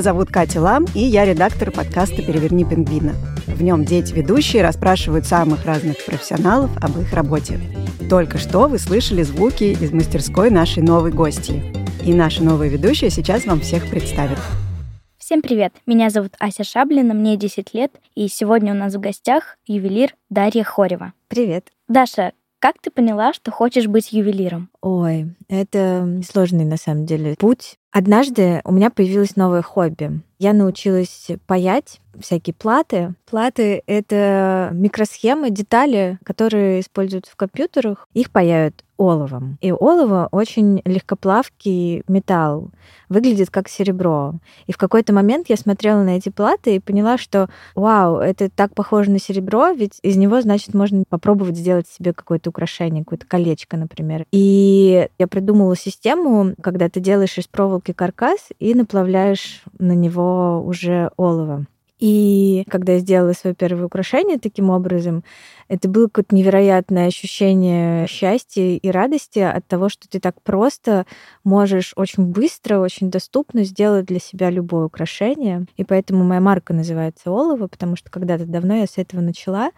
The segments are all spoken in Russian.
Меня зовут Катя Лам, и я редактор подкаста «Переверни пингвина». В нем дети-ведущие расспрашивают самых разных профессионалов об их работе. Только что вы слышали звуки из мастерской нашей новой гости. И наша новая ведущая сейчас вам всех представит. Всем привет! Меня зовут Ася Шаблина, мне 10 лет, и сегодня у нас в гостях ювелир Дарья Хорева. Привет. Даша, как ты поняла, что хочешь быть ювелиром? Ой, это сложный на самом деле путь. Однажды у меня появилось новое хобби. Я научилась паять всякие платы. Платы — это микросхемы, детали, которые используются в компьютерах. Их паяют оловом. И олово очень легкоплавкий металл, выглядит как серебро. И в какой-то момент я смотрела на эти платы и поняла, что вау, это так похоже на серебро, ведь из него, значит, можно попробовать сделать себе какое-то украшение, какое-то колечко, например. И я придумала систему, когда ты делаешь из проволоки каркас и наплавляешь на него уже олово. И когда я сделала свое первое украшение таким образом, это было какое-то невероятное ощущение счастья и радости от того, что ты так просто можешь очень быстро, очень доступно сделать для себя любое украшение. И поэтому моя марка называется Олово, потому что когда-то давно я с этого начала.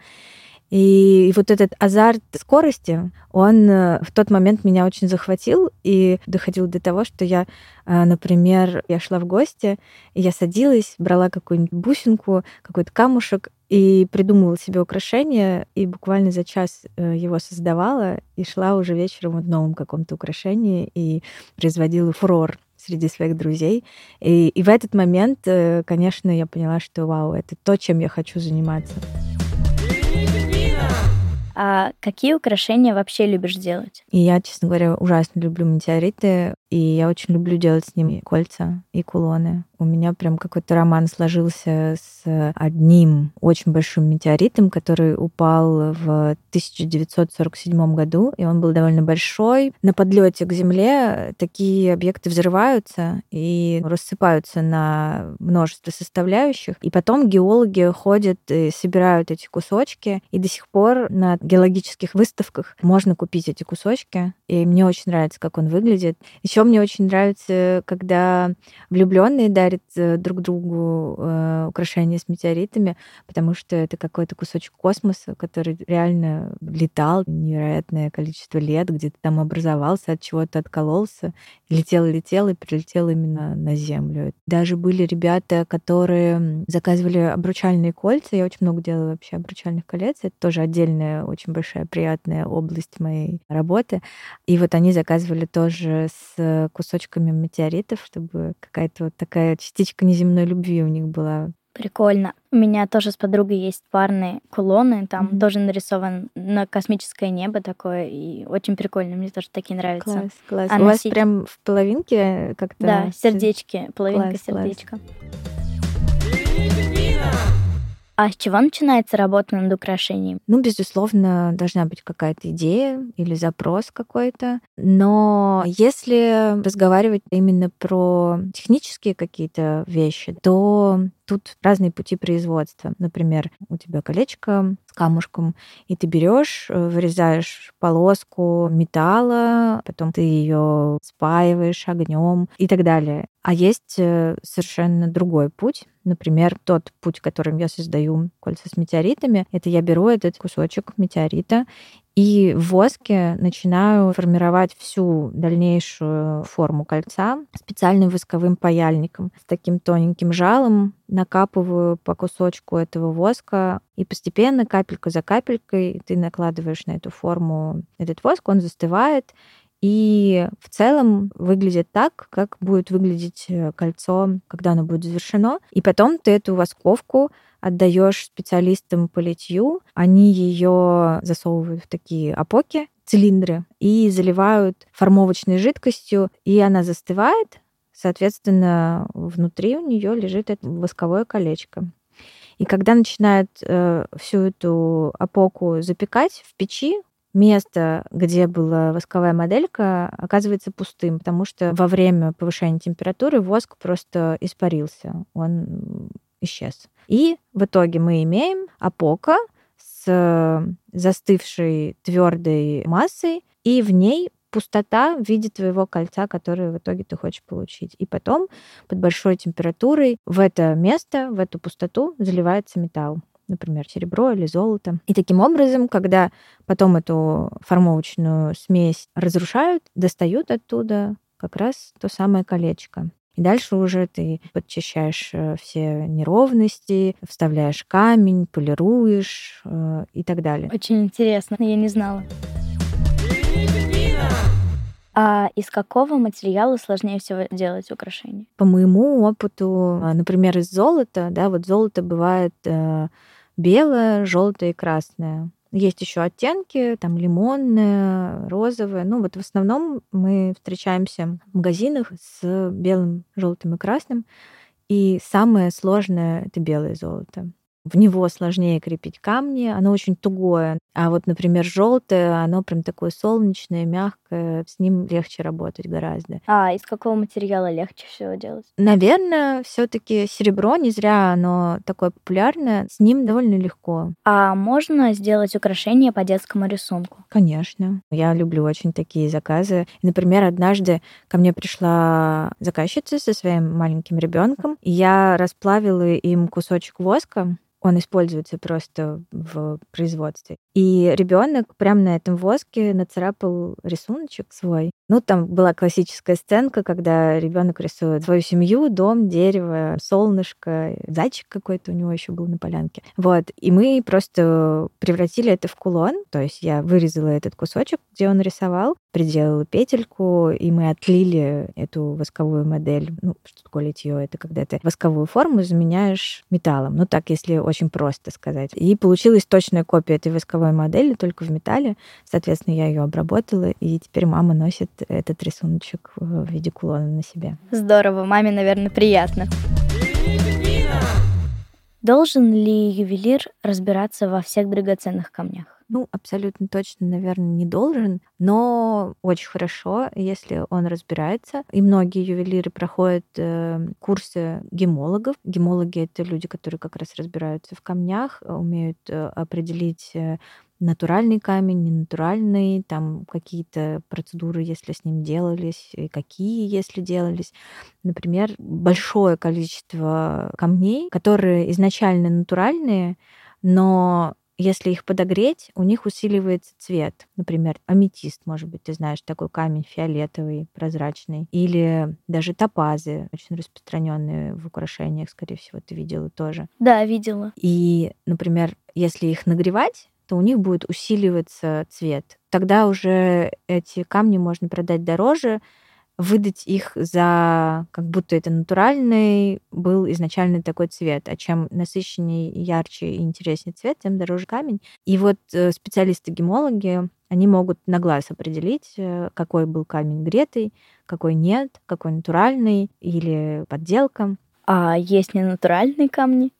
И, вот этот азарт скорости, он э, в тот момент меня очень захватил и доходил до того, что я, э, например, я шла в гости, я садилась, брала какую-нибудь бусинку, какой-то камушек и придумывала себе украшение, и буквально за час э, его создавала, и шла уже вечером в новом каком-то украшении, и производила фурор среди своих друзей. И, и в этот момент, конечно, я поняла, что вау, это то, чем я хочу заниматься. А какие украшения вообще любишь делать? И я, честно говоря, ужасно люблю метеориты, и я очень люблю делать с ними кольца и кулоны. У меня прям какой-то роман сложился с одним очень большим метеоритом, который упал в 1947 году, и он был довольно большой. На подлете к Земле такие объекты взрываются и рассыпаются на множество составляющих, и потом геологи ходят и собирают эти кусочки, и до сих пор на геологических выставках можно купить эти кусочки, и мне очень нравится, как он выглядит. Еще мне очень нравится, когда влюбленные дарят э, друг другу э, украшения с метеоритами, потому что это какой-то кусочек космоса, который реально летал невероятное количество лет, где-то там образовался, от чего-то откололся, летел, летел и прилетел именно на Землю. Даже были ребята, которые заказывали обручальные кольца. Я очень много делаю вообще обручальных колец. Это тоже отдельная очень большая приятная область моей работы. И вот они заказывали тоже с кусочками метеоритов, чтобы какая-то вот такая частичка неземной любви у них была. Прикольно. У меня тоже с подругой есть парные кулоны, там mm-hmm. тоже нарисован на космическое небо такое, и очень прикольно, мне тоже такие нравятся. Класс, класс. А У носить... вас прям в половинке как-то? Да, сердечки, половинка класс, сердечка. Класс. А с чего начинается работа над украшением? Ну, безусловно, должна быть какая-то идея или запрос какой-то. Но если разговаривать именно про технические какие-то вещи, то тут разные пути производства. Например, у тебя колечко с камушком, и ты берешь, э, вырезаешь полоску металла, потом ты ее спаиваешь огнем и так далее. А есть э, совершенно другой путь. Например, тот путь, которым я создаю кольца с метеоритами, это я беру этот кусочек метеорита и в воске начинаю формировать всю дальнейшую форму кольца специальным восковым паяльником. С таким тоненьким жалом накапываю по кусочку этого воска, и постепенно, капелька за капелькой, ты накладываешь на эту форму этот воск, он застывает, и в целом выглядит так, как будет выглядеть э, кольцо, когда оно будет завершено. И потом ты эту восковку отдаешь специалистам по литью, они ее засовывают в такие опоки, цилиндры, и заливают формовочной жидкостью, и она застывает, соответственно, внутри у нее лежит это восковое колечко. И когда начинают э, всю эту опоку запекать в печи, место, где была восковая моделька, оказывается пустым, потому что во время повышения температуры воск просто испарился, он исчез. И в итоге мы имеем апока с застывшей твердой массой, и в ней пустота в виде твоего кольца, которое в итоге ты хочешь получить. И потом под большой температурой в это место, в эту пустоту заливается металл например, серебро или золото. И таким образом, когда потом эту формовочную смесь разрушают, достают оттуда как раз то самое колечко. И дальше уже ты подчищаешь э, все неровности, вставляешь камень, полируешь э, и так далее. Очень интересно, я не знала. А из какого материала сложнее всего делать украшения? По моему опыту, а, например, из золота, да, вот золото бывает э, белое, желтое и красное. Есть еще оттенки, там лимонное, розовое. Ну вот в основном мы встречаемся в магазинах с белым, желтым и красным. И самое сложное это белое золото. В него сложнее крепить камни, оно очень тугое. А вот, например, желтое, оно прям такое солнечное, мягкое, с ним легче работать гораздо. А из какого материала легче всего делать? Наверное, все-таки серебро, не зря оно такое популярное, с ним довольно легко. А можно сделать украшение по детскому рисунку? Конечно. Я люблю очень такие заказы. Например, однажды ко мне пришла заказчица со своим маленьким ребенком, и я расплавила им кусочек воска, он используется просто в производстве. И ребенок прямо на этом воске нацарапал рисуночек свой. Ну, там была классическая сценка, когда ребенок рисует свою семью, дом, дерево, солнышко, зайчик какой-то у него еще был на полянке. Вот. И мы просто превратили это в кулон. То есть я вырезала этот кусочек, где он рисовал, приделала петельку, и мы отлили эту восковую модель. Ну, что такое литье? Это когда ты восковую форму заменяешь металлом. Ну, так, если очень просто сказать. И получилась точная копия этой восковой модели, только в металле. Соответственно, я ее обработала, и теперь мама носит этот рисуночек в виде кулона на себе. Здорово, маме, наверное, приятно. Должен ли ювелир разбираться во всех драгоценных камнях? Ну, абсолютно точно, наверное, не должен, но очень хорошо, если он разбирается. И многие ювелиры проходят э, курсы гемологов. Гемологи — это люди, которые как раз разбираются в камнях, умеют э, определить э, натуральный камень, ненатуральный, там какие-то процедуры, если с ним делались, и какие, если делались. Например, большое количество камней, которые изначально натуральные, но если их подогреть, у них усиливается цвет. Например, аметист, может быть, ты знаешь, такой камень фиолетовый, прозрачный. Или даже топазы, очень распространенные в украшениях, скорее всего, ты видела тоже. Да, видела. И, например, если их нагревать, то у них будет усиливаться цвет. Тогда уже эти камни можно продать дороже, выдать их за как будто это натуральный был изначально такой цвет, а чем насыщеннее, ярче и интереснее цвет, тем дороже камень. И вот э, специалисты-гемологи, они могут на глаз определить, э, какой был камень гретый, какой нет, какой натуральный или подделка. А есть ненатуральные камни?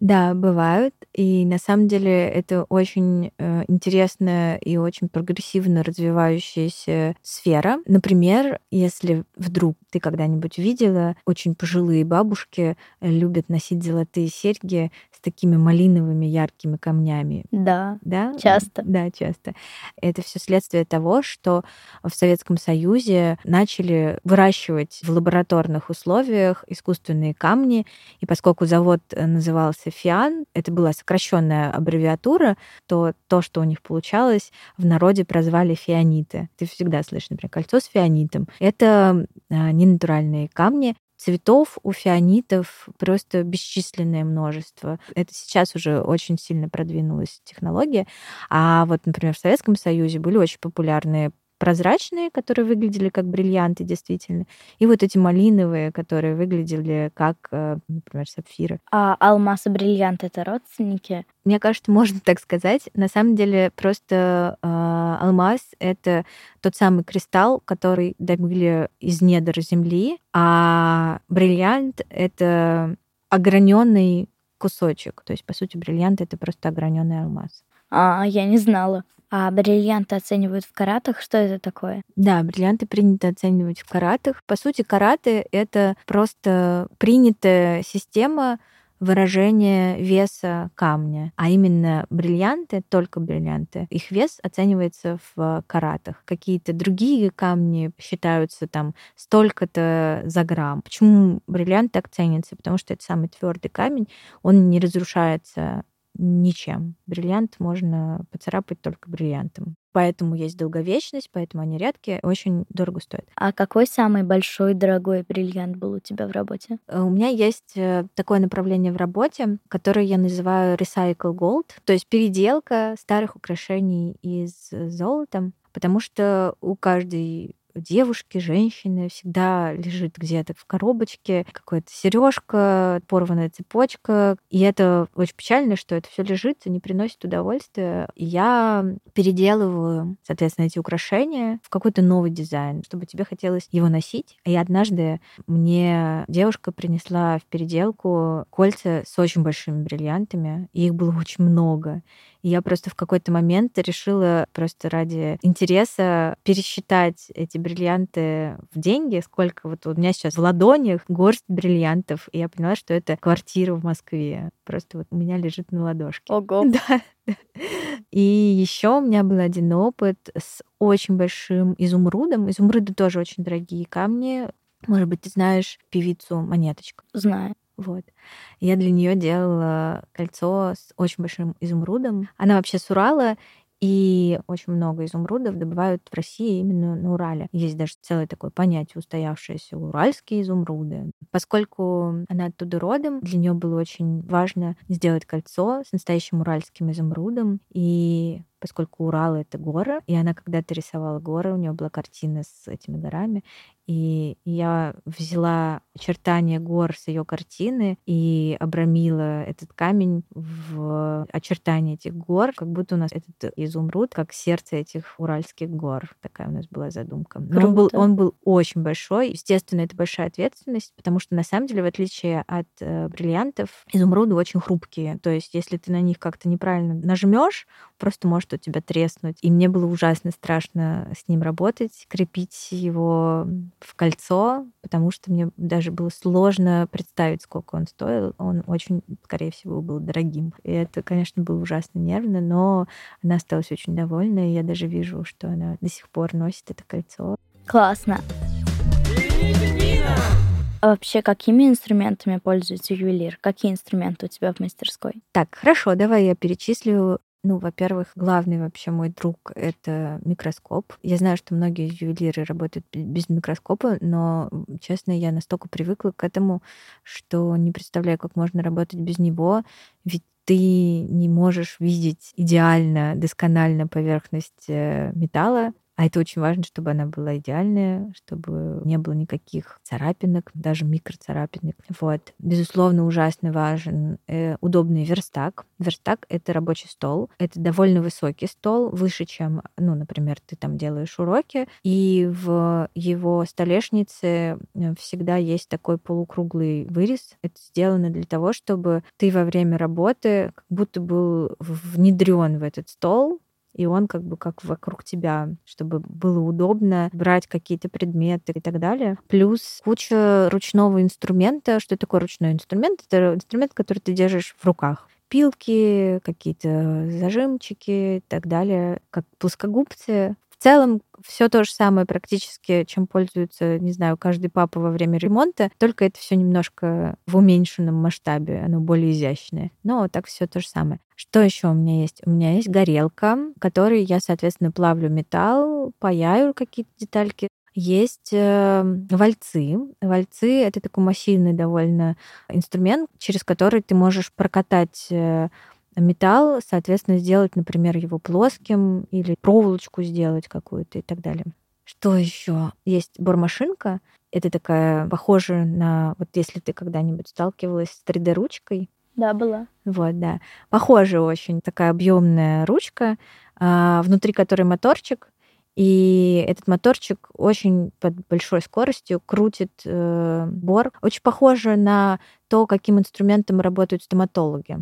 Да, бывают. И на самом деле это очень э, интересная и очень прогрессивно развивающаяся сфера. Например, если вдруг ты когда-нибудь видела, очень пожилые бабушки любят носить золотые серьги с такими малиновыми яркими камнями. Да. Да? Часто. Да, часто. Это все следствие того, что в Советском Союзе начали выращивать в лабораторных условиях искусственные камни, и поскольку завод назывался Фиан, это была сокращенная аббревиатура, то то, что у них получалось, в народе прозвали фианиты. Ты всегда слышишь, например, кольцо с фианитом. Это а, ненатуральные камни, Цветов у фианитов просто бесчисленное множество. Это сейчас уже очень сильно продвинулась технология. А вот, например, в Советском Союзе были очень популярные прозрачные, которые выглядели как бриллианты действительно, и вот эти малиновые, которые выглядели как, э, например, сапфиры. А алмаз и бриллиант — это родственники? Мне кажется, можно так сказать. На самом деле просто э, алмаз — это тот самый кристалл, который добыли из недр земли, а бриллиант — это ограненный кусочек. То есть, по сути, бриллиант — это просто ограненный алмаз. А, я не знала. А бриллианты оценивают в каратах. Что это такое? Да, бриллианты принято оценивать в каратах. По сути, караты — это просто принятая система выражение веса камня, а именно бриллианты, только бриллианты, их вес оценивается в каратах. Какие-то другие камни считаются там столько-то за грамм. Почему бриллиант так ценится? Потому что это самый твердый камень, он не разрушается ничем. Бриллиант можно поцарапать только бриллиантом. Поэтому есть долговечность, поэтому они редкие, очень дорого стоят. А какой самый большой дорогой бриллиант был у тебя в работе? Э, у меня есть э, такое направление в работе, которое я называю Recycle Gold, то есть переделка старых украшений из золота, потому что у каждой девушки, женщины всегда лежит где-то в коробочке какая-то сережка, порванная цепочка. И это очень печально, что это все лежит и не приносит удовольствия. И я переделываю, соответственно, эти украшения в какой-то новый дизайн, чтобы тебе хотелось его носить. И однажды мне девушка принесла в переделку кольца с очень большими бриллиантами, и их было очень много. Я просто в какой-то момент решила просто ради интереса пересчитать эти бриллианты в деньги, сколько вот у меня сейчас в ладонях горсть бриллиантов, и я поняла, что это квартира в Москве. Просто вот у меня лежит на ладошке. Ого. Да. И еще у меня был один опыт с очень большим изумрудом. Изумруды тоже очень дорогие камни. Может быть, ты знаешь певицу Монеточку? Знаю. Вот. Я для нее делала кольцо с очень большим изумрудом. Она вообще с Урала, и очень много изумрудов добывают в России именно на Урале. Есть даже целое такое понятие устоявшееся уральские изумруды. Поскольку она оттуда родом, для нее было очень важно сделать кольцо с настоящим уральским изумрудом. И поскольку Урал — это горы, и она когда-то рисовала горы, у нее была картина с этими горами, и я взяла очертания гор с ее картины и обрамила этот камень в очертания этих гор, как будто у нас этот изумруд, как сердце этих уральских гор. Такая у нас была задумка. Но он был, он был очень большой. Естественно, это большая ответственность, потому что на самом деле, в отличие от э, бриллиантов, изумруды очень хрупкие. То есть, если ты на них как-то неправильно нажмешь, просто может у тебя треснуть. И мне было ужасно страшно с ним работать, крепить его в кольцо, потому что мне даже было сложно представить, сколько он стоил. Он очень, скорее всего, был дорогим. И это, конечно, было ужасно нервно, но она осталась очень довольна, и я даже вижу, что она до сих пор носит это кольцо. Классно. А вообще, какими инструментами пользуется ювелир? Какие инструменты у тебя в мастерской? Так, хорошо, давай я перечислю ну, во-первых, главный вообще мой друг — это микроскоп. Я знаю, что многие ювелиры работают без микроскопа, но, честно, я настолько привыкла к этому, что не представляю, как можно работать без него. Ведь ты не можешь видеть идеально, досконально поверхность э, металла, а это очень важно, чтобы она была идеальная, чтобы не было никаких царапинок, даже микроцарапинок. Вот. Безусловно, ужасно важен э, удобный верстак. Верстак — это рабочий стол. Это довольно высокий стол, выше, чем, ну, например, ты там делаешь уроки. И в его столешнице э, всегда есть такой полукруглый вырез. Это сделано для того, чтобы ты во время работы как будто был внедрен в этот стол, и он как бы как вокруг тебя, чтобы было удобно брать какие-то предметы и так далее. Плюс куча ручного инструмента. Что такое ручной инструмент? Это инструмент, который ты держишь в руках пилки, какие-то зажимчики и так далее, как плоскогубцы. В целом все то же самое практически, чем пользуется, не знаю, каждый папа во время ремонта, только это все немножко в уменьшенном масштабе, оно более изящное. Но так все то же самое. Что еще у меня есть? У меня есть горелка, которой я, соответственно, плавлю металл, паяю какие-то детальки. Есть э, вальцы. Вальцы — это такой массивный довольно инструмент, через который ты можешь прокатать э, металл, соответственно, сделать, например, его плоским или проволочку сделать какую-то и так далее. Что еще? Есть бормашинка. Это такая похожая на... Вот если ты когда-нибудь сталкивалась с 3D-ручкой. Да, была. Вот, да. Похожая очень. Такая объемная ручка, а, внутри которой моторчик. И этот моторчик очень под большой скоростью крутит э, бор. Очень похоже на то, каким инструментом работают стоматологи.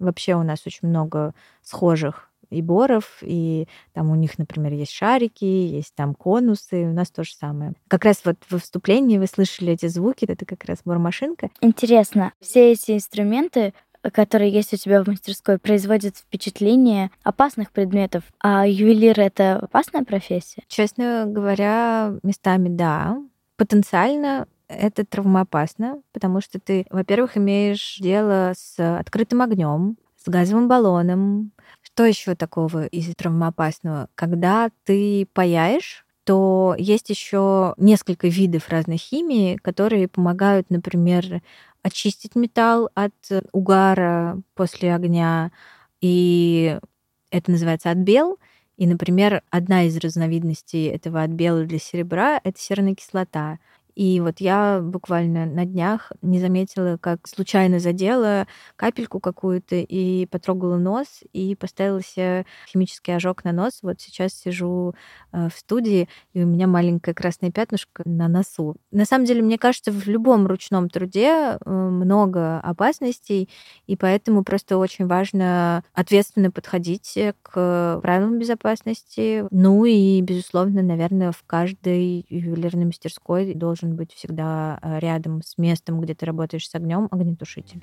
Вообще у нас очень много схожих и боров, и там у них, например, есть шарики, есть там конусы, у нас то же самое. Как раз вот во вступлении вы слышали эти звуки, это как раз бормашинка. Интересно, все эти инструменты которые есть у тебя в мастерской, производят впечатление опасных предметов. А ювелир — это опасная профессия? Честно говоря, местами да. Потенциально это травмоопасно, потому что ты, во-первых, имеешь дело с открытым огнем, с газовым баллоном. Что еще такого из травмоопасного? Когда ты паяешь, то есть еще несколько видов разной химии, которые помогают, например, очистить металл от угара после огня, и это называется отбел. И, например, одна из разновидностей этого отбела для серебра — это серная кислота. И вот я буквально на днях не заметила, как случайно задела капельку какую-то и потрогала нос и поставила себе химический ожог на нос. Вот сейчас сижу э, в студии, и у меня маленькое красное пятнышко на носу. На самом деле, мне кажется, в любом ручном труде э, много опасностей, и поэтому просто очень важно ответственно подходить к правилам безопасности. Ну и, безусловно, наверное, в каждой ювелирной мастерской должен должен быть всегда э, рядом с местом, где ты работаешь с огнем, огнетушитель.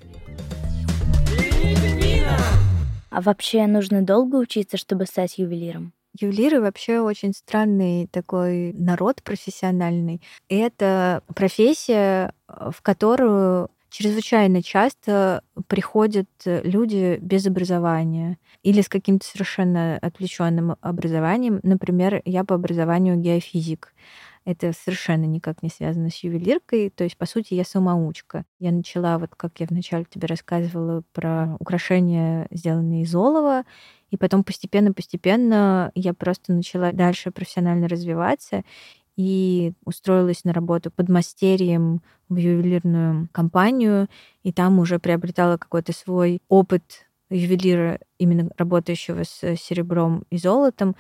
А вообще нужно долго учиться, чтобы стать ювелиром? Ювелиры вообще очень странный такой народ профессиональный. И это профессия, э, в которую чрезвычайно часто приходят люди без образования или с каким-то совершенно отвлеченным образованием. Например, я по образованию геофизик. Это совершенно никак не связано с ювелиркой. То есть, по сути, я самоучка. Я начала, вот как я вначале тебе рассказывала про украшения, сделанные из олова, и потом постепенно-постепенно я просто начала дальше профессионально развиваться и устроилась на работу под мастерием в ювелирную компанию, и там уже приобретала какой-то свой опыт ювелира, именно работающего с серебром и золотом.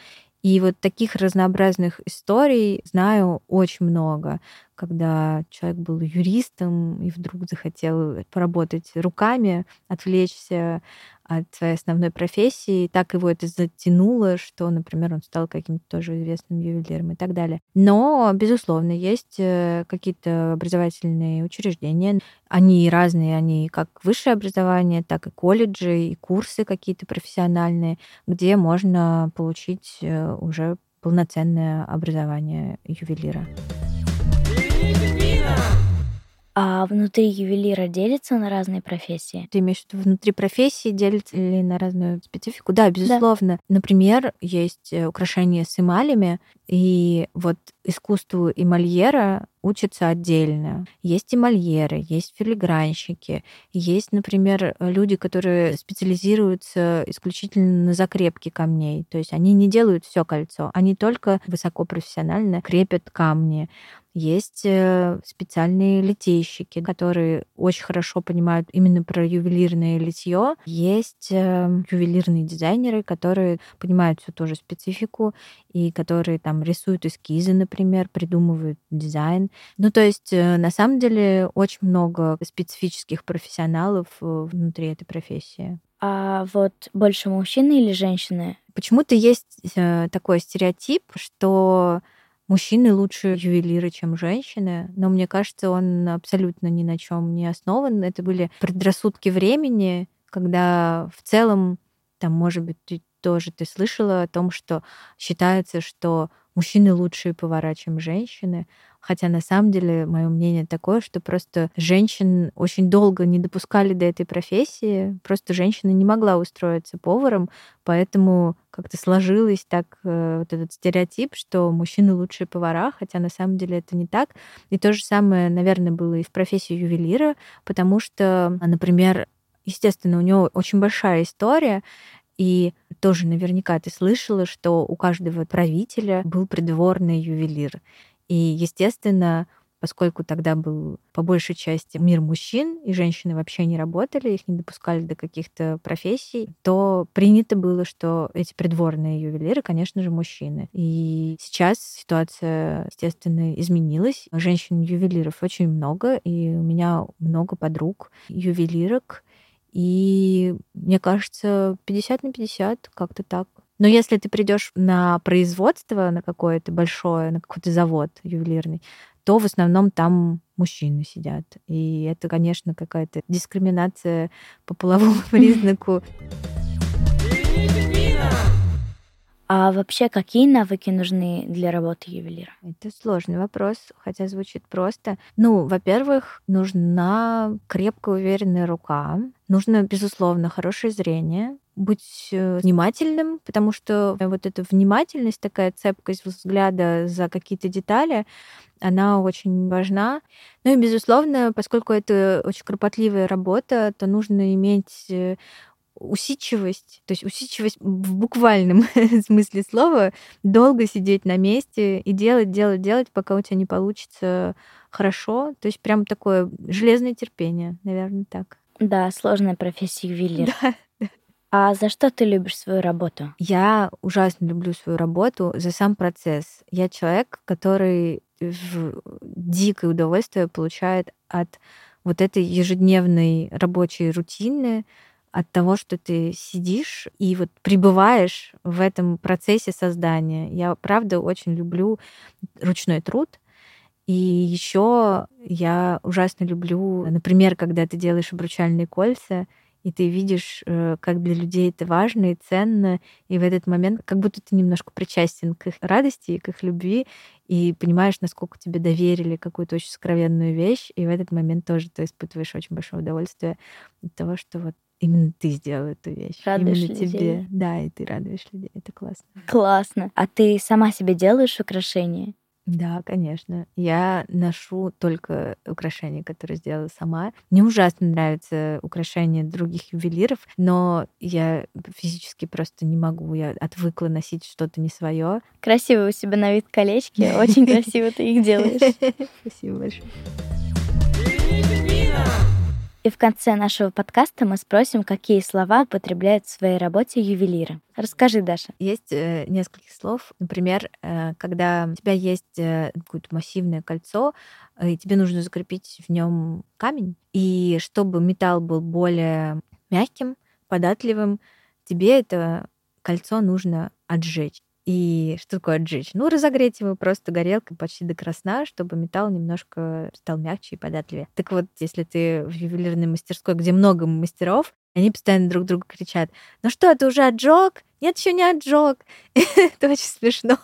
И вот таких разнообразных историй знаю очень много, когда человек был юристом и вдруг захотел поработать руками, отвлечься от своей основной профессии, так его это затянуло, что, например, он стал каким-то тоже известным ювелиром и так далее. Но, безусловно, есть э, какие-то образовательные учреждения. Они разные, они как высшее образование, так и колледжи, и курсы какие-то профессиональные, где можно получить э, уже полноценное образование ювелира. А внутри ювелира делится на разные профессии? Ты имеешь в виду внутри профессии делится ли на разную специфику? Да, безусловно. Да. Например, есть э, украшения с эмалями, и вот искусству эмальера учатся отдельно. Есть эмальеры, есть филигранщики, есть, например, люди, которые специализируются исключительно на закрепке камней. То есть они не делают все кольцо, они только высокопрофессионально крепят камни. Есть э, специальные литейщики, которые очень хорошо понимают именно про ювелирное литье. Есть э, ювелирные дизайнеры, которые понимают всю ту же специфику и которые там рисуют эскизы, например, придумывают дизайн. Ну, то есть, э, на самом деле, очень много специфических профессионалов внутри этой профессии. А вот больше мужчины или женщины? Почему-то есть такой стереотип, что мужчины лучше ювелиры, чем женщины, но мне кажется, он абсолютно ни на чем не основан. Это были предрассудки времени, когда в целом, там, может быть, ты тоже ты слышала о том, что считается, что мужчины лучшие повара, чем женщины. Хотя на самом деле мое мнение такое, что просто женщин очень долго не допускали до этой профессии. Просто женщина не могла устроиться поваром, поэтому как-то сложилось так э, вот этот стереотип, что мужчины лучшие повара, хотя на самом деле это не так. И то же самое, наверное, было и в профессии ювелира, потому что, например, естественно, у него очень большая история, и тоже наверняка ты слышала, что у каждого правителя был придворный ювелир. И, естественно, поскольку тогда был по большей части мир мужчин, и женщины вообще не работали, их не допускали до каких-то профессий, то принято было, что эти придворные ювелиры, конечно же, мужчины. И сейчас ситуация, естественно, изменилась. Женщин-ювелиров очень много, и у меня много подруг ювелирок, и мне кажется, 50 на 50, как-то так. Но если ты придешь на производство, на какое-то большое, на какой-то завод ювелирный, то в основном там мужчины сидят. И это, конечно, какая-то дискриминация по половому признаку. А вообще, какие навыки нужны для работы ювелира? Это сложный вопрос, хотя звучит просто. Ну, во-первых, нужна крепкая, уверенная рука. Нужно, безусловно, хорошее зрение, быть э, внимательным, потому что вот эта внимательность, такая цепкость взгляда за какие-то детали, она очень важна. Ну и, безусловно, поскольку это очень кропотливая работа, то нужно иметь э, усидчивость, то есть усидчивость в буквальном смысле слова, долго сидеть на месте и делать, делать, делать, пока у тебя не получится хорошо. То есть прям такое железное терпение, наверное, так. Да, сложная профессия ювелира. Да. А за что ты любишь свою работу? Я ужасно люблю свою работу за сам процесс. Я человек, который в дикое удовольствие получает от вот этой ежедневной рабочей рутины, от того, что ты сидишь и вот пребываешь в этом процессе создания. Я, правда, очень люблю ручной труд. И еще я ужасно люблю, например, когда ты делаешь обручальные кольца, и ты видишь, э, как для людей это важно и ценно, и в этот момент как будто ты немножко причастен к их радости и к их любви, и понимаешь, насколько тебе доверили какую-то очень сокровенную вещь, и в этот момент тоже ты испытываешь очень большое удовольствие от того, что вот именно ты сделал эту вещь. Радуешь именно людей. тебе. Да, и ты радуешь людей. Это классно. Классно. А ты сама себе делаешь украшения? Да, конечно. Я ношу только украшения, которые сделала сама. Мне ужасно нравятся украшения других ювелиров, но я физически просто не могу. Я отвыкла носить что-то не свое. Красивые у себя на вид колечки. Очень красиво ты их делаешь. Спасибо большое. И в конце нашего подкаста мы спросим, какие слова употребляют в своей работе ювелиры. Расскажи, Даша. Есть э, несколько слов. Например, э, когда у тебя есть э, какое-то массивное кольцо, э, и тебе нужно закрепить в нем камень, и чтобы металл был более мягким, податливым, тебе это кольцо нужно отжечь. И что такое отжечь? Ну, разогреть его просто горелкой почти до красна, чтобы металл немножко стал мягче и податливее. Так вот, если ты в ювелирной мастерской, где много мастеров, они постоянно друг другу кричат, ну что, ты уже отжег? Нет, еще не отжег. Это очень смешно.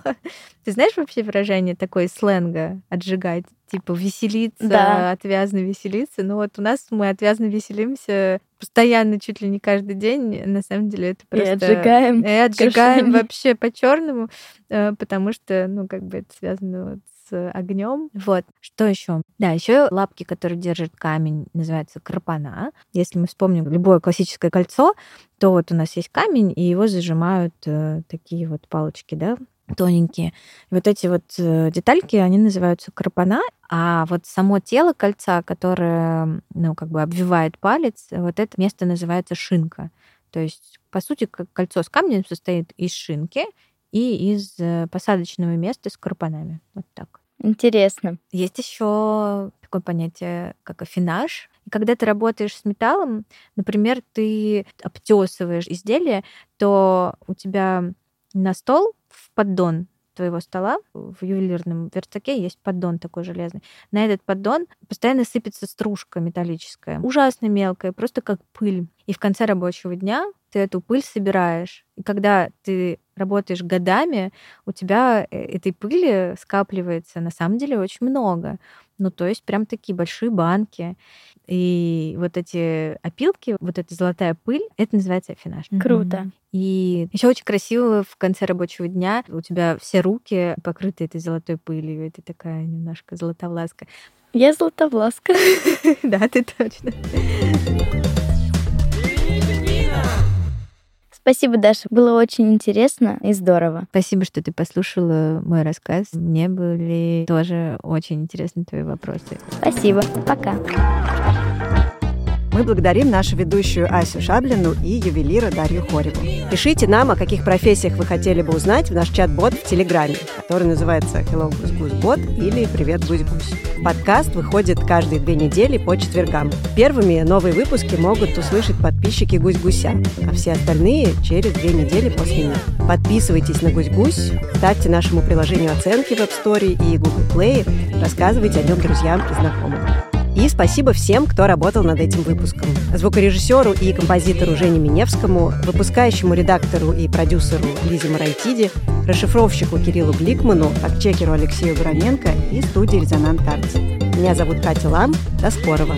Ты знаешь вообще выражение такое сленга отжигать? Типа веселиться, Да. отвязно веселиться. Ну вот у нас мы отвязно веселимся постоянно, чуть ли не каждый день. На самом деле это И просто... отжигаем. И отжигаем вообще по-черному, потому что, ну, как бы это связано вот с огнем. Вот. Что еще? Да, еще лапки, которые держат камень, называются крапана. Если мы вспомним любое классическое кольцо, то вот у нас есть камень, и его зажимают э, такие вот палочки, да, тоненькие. И вот эти вот э, детальки, они называются крапана, а вот само тело кольца, которое, ну, как бы обвивает палец, вот это место называется шинка. То есть, по сути, кольцо с камнем состоит из шинки и из э, посадочного места с крапанами. Вот так. Интересно. Есть еще такое понятие, как афинаж. И когда ты работаешь с металлом, например, ты обтесываешь изделие, то у тебя на стол в поддон твоего стола в ювелирном верстаке есть поддон такой железный. На этот поддон постоянно сыпется стружка металлическая, ужасно мелкая, просто как пыль. И в конце рабочего дня ты эту пыль собираешь. И когда ты работаешь годами, у тебя э, этой пыли скапливается на самом деле очень много. Ну, то есть прям такие большие банки. И вот эти опилки, вот эта золотая пыль, это называется афинаж. Круто. И еще очень красиво в конце рабочего дня у тебя все руки покрыты этой золотой пылью. Это такая немножко золотовласка. Я золотовласка. Да, ты точно. Спасибо, Даша. Было очень интересно и здорово. Спасибо, что ты послушала мой рассказ. Мне были тоже очень интересны твои вопросы. Спасибо. Пока. Мы благодарим нашу ведущую Асю Шаблину и ювелира Дарью Хореву. Пишите нам, о каких профессиях вы хотели бы узнать в наш чат-бот в Телеграме, который называется Hello Гусь Гусь Бот или Привет Гусь Гусь. Подкаст выходит каждые две недели по четвергам. Первыми новые выпуски могут услышать подписчики Гусь Гуся, а все остальные через две недели после них. Подписывайтесь на Гусь Гусь, ставьте нашему приложению оценки в App Store и Google Play, рассказывайте о нем друзьям и знакомым. И спасибо всем, кто работал над этим выпуском. Звукорежиссеру и композитору Жене Миневскому, выпускающему редактору и продюсеру Лизе Марайтиди, расшифровщику Кириллу Гликману, фактчекеру Алексею Гураненко и студии «Резонант Артс». Меня зовут Катя Лам. До скорого!